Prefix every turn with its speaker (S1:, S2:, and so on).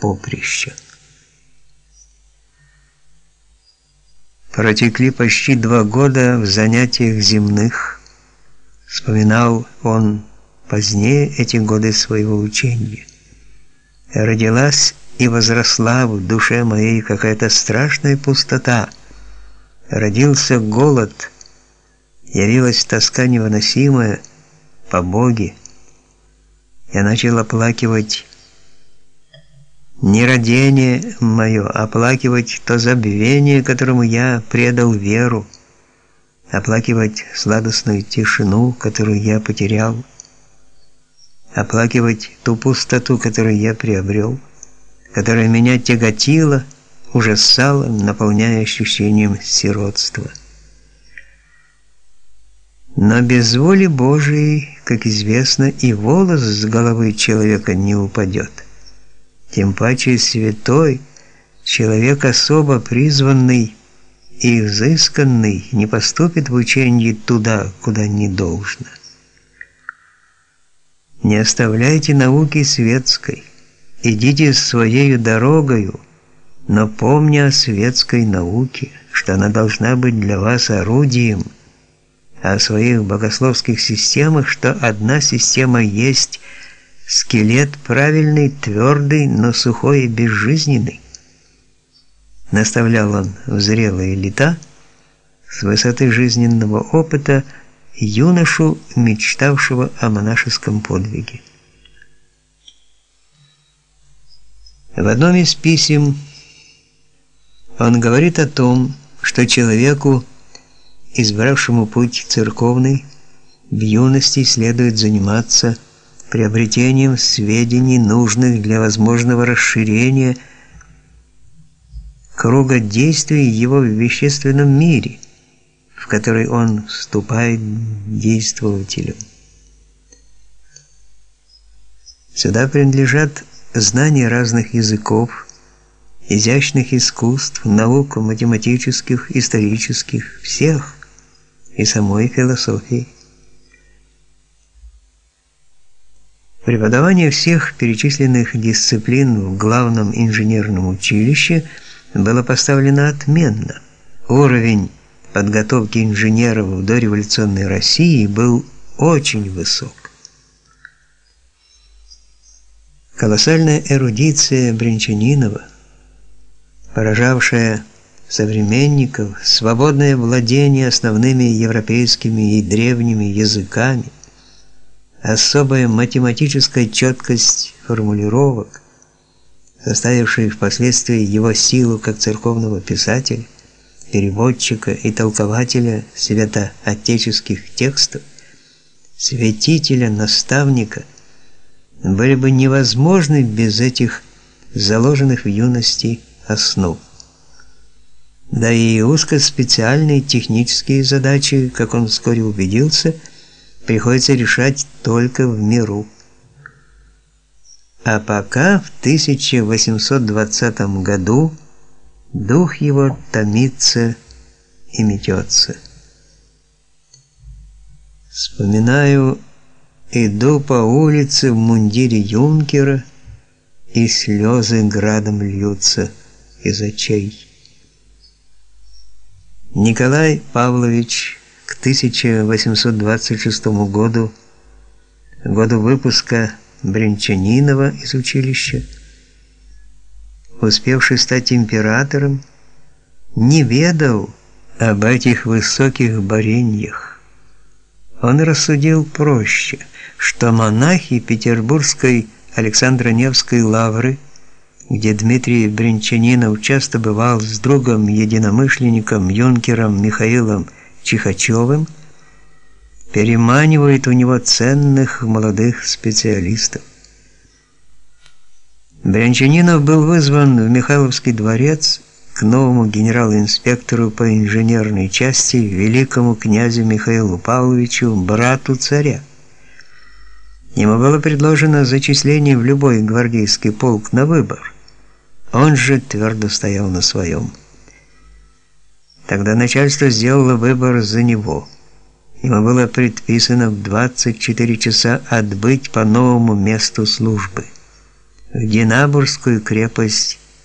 S1: поприща. Протекли почти два года в занятиях земных. Вспоминал он позднее эти годы своего учения. Родилась и возросла в душе моей какая-то страшная пустота. Родился голод, явилась тоска невыносимая по Боге. Я начал оплакивать не родение мое, оплакивать то забвение, которому я предал веру, оплакивать сладостную тишину, которую я потерял, оплакивать ту пустоту, которую я приобрел, которая меня тяготила, ужасала, наполняя ощущением сиротства. Но без воли Божией, как известно, и волос с головы человека не упадет тем паче святой, человек особо призванный и изысканный не поступит в учении туда, куда не должно. Не оставляйте науки светской, идите своей дорогою, но помня о светской науке, что она должна быть для вас орудием, а о своих богословских системах, что одна система есть – Скелет правильный, твердый, но сухой и безжизненный. Наставлял он в зрелые лета с высоты жизненного опыта юношу, мечтавшего о монашеском подвиге. В одном из писем он говорит о том, что человеку, избравшему путь церковный, в юности следует заниматься приобретением сведений, нужных для возможного расширения круга действий его в вещественном мире, в который он вступает действователем. Сюда принадлежат знания разных языков, изящных искусств, наук математических, исторических, всех и самой философии. Преподавание всех перечисленных дисциплин в главном инженерном училище было поставлено отменно. Уровень подготовки инженеров в дореволюционной России был очень высок. Колоссальная эрудиция Бринчанинова, поражавшая современников, свободное владение основными европейскими и древними языками, особая математическая четкость формулировок, составившая впоследствии его силу как церковного писателя, переводчика и толкователя святоотеческих текстов, святителя, наставника, были бы невозможны без этих заложенных в юности основ. Да и узкоспециальные технические задачи, как он вскоре убедился, – приходится решать только в миру. А пока в 1820 году дух его томится и метется. Вспоминаю, иду по улице в мундире юнкера, и слезы градом льются из очей. Николай Павлович к 1826 году, году выпуска Бринчанинова из училища, успевший стать императором, не ведал об этих высоких борениях. Он рассудил проще, что монахи Петербургской Александро-Невской лавры, где Дмитрий Бринчанинов часто бывал с другом-единомышленником юнкером Михаилом Чихачевым переманивает у него ценных молодых специалистов. Брянчанинов был вызван в Михайловский дворец к новому генерал-инспектору по инженерной части, великому князю Михаилу Павловичу, брату царя. Ему было предложено зачисление в любой гвардейский полк на выбор. Он же твердо стоял на своем. Тогда начальство сделало выбор за него. Ему было предписано в 24 часа отбыть по новому месту службы. в Динабурскую крепость